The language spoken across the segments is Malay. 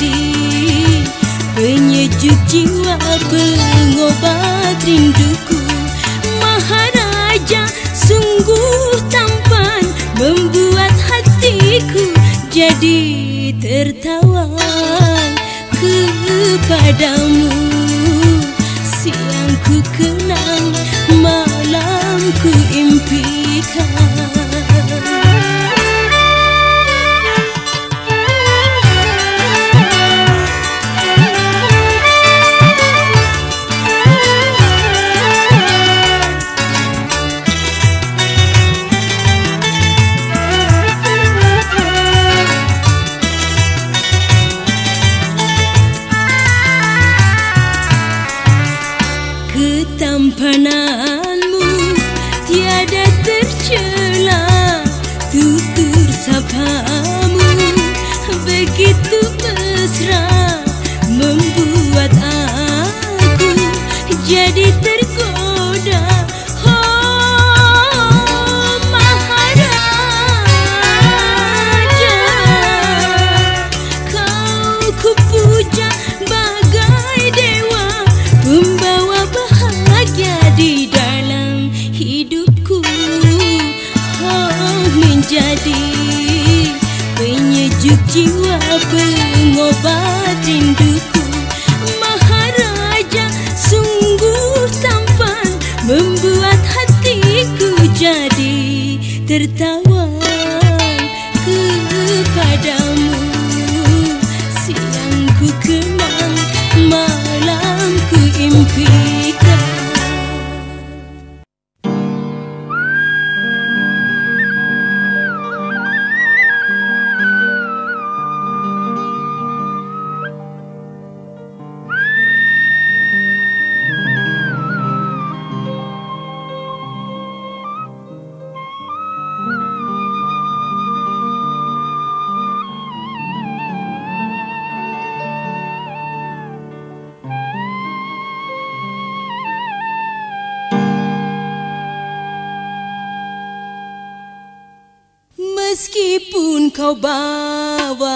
hati. Penyejuk jiwa pengobat rinduku. Maharaja sungguh tampan Membuat hatiku jadi tertawan Kepadamu. Siang ku kenang Malam ku impikan. kau bawa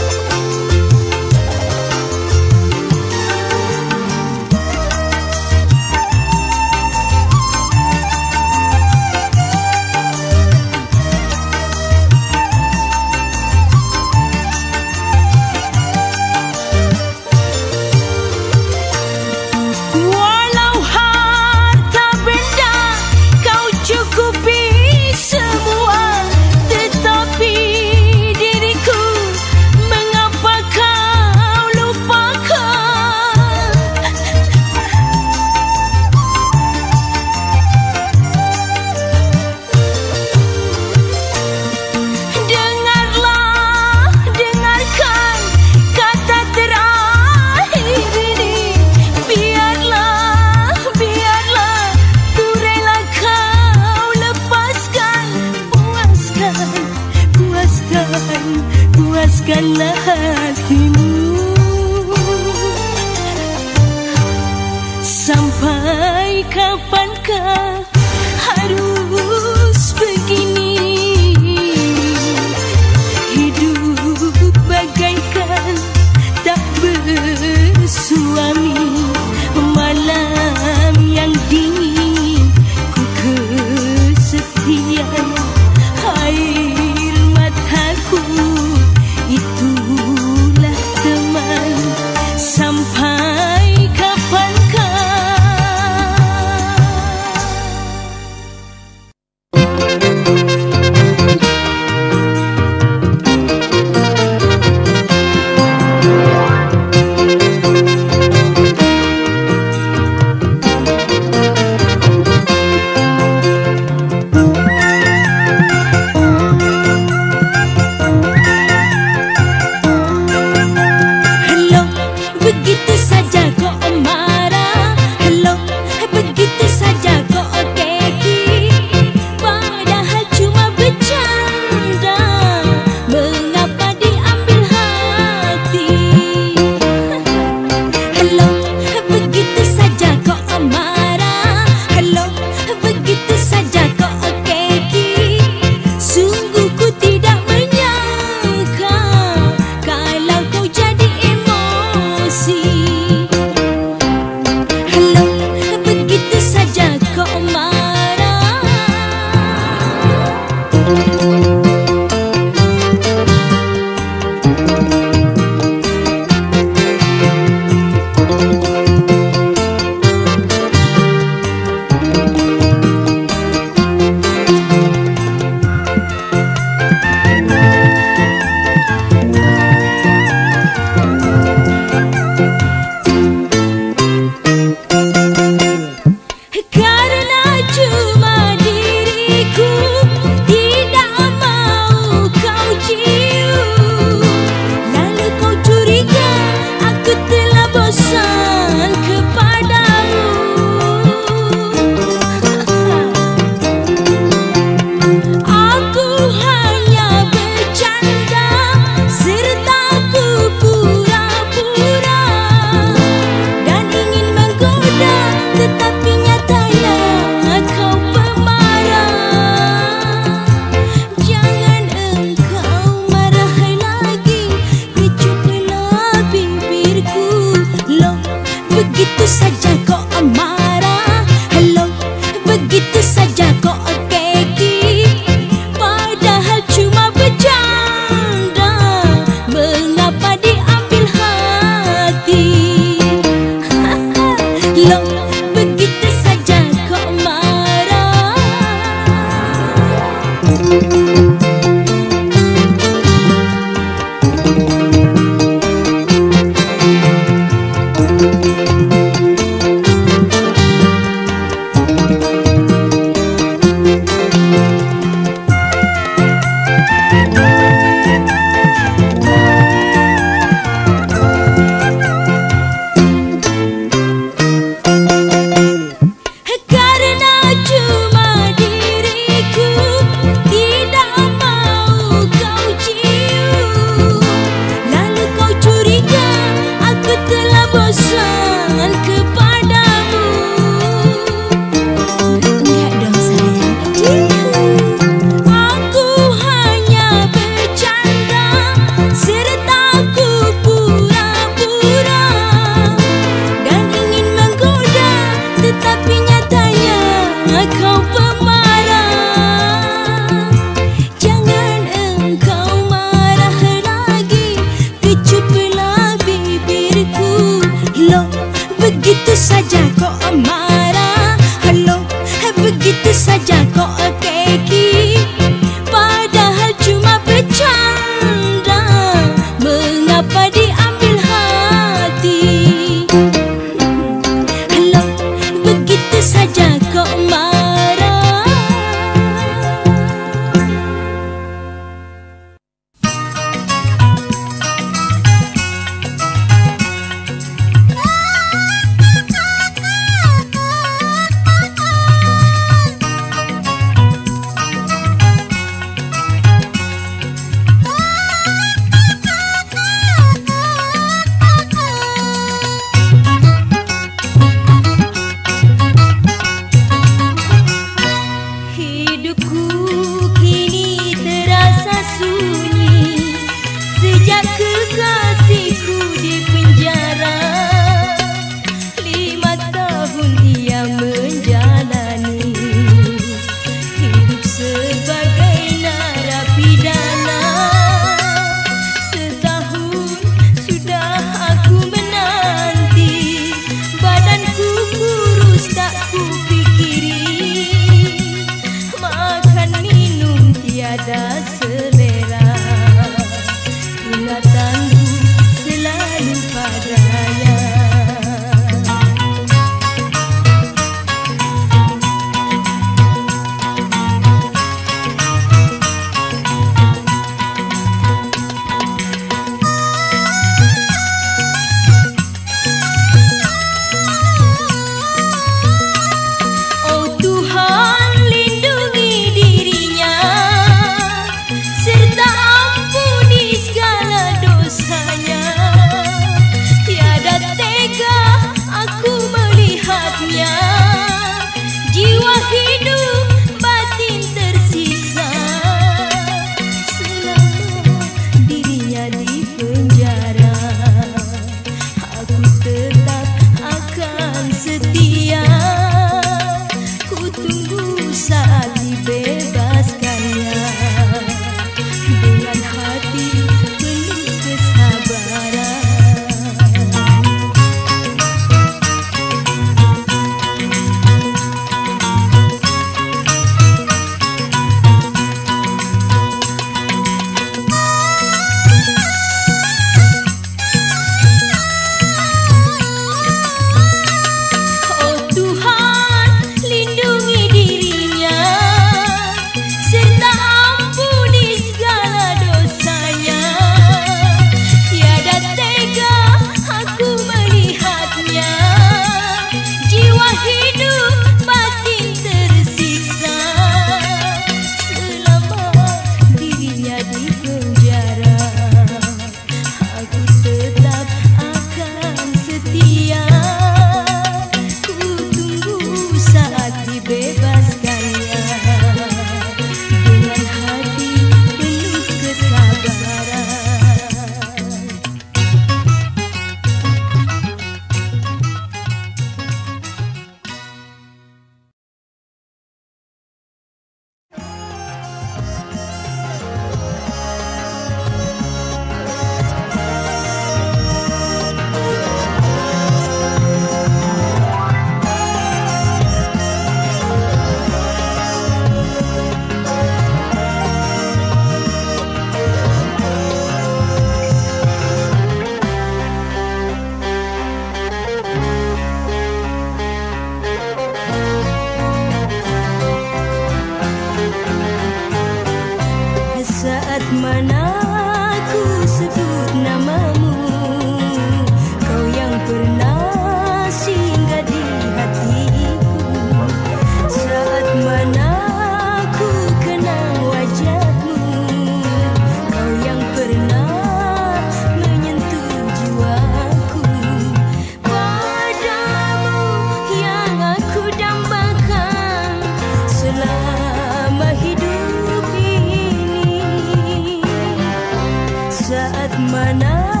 Saat mana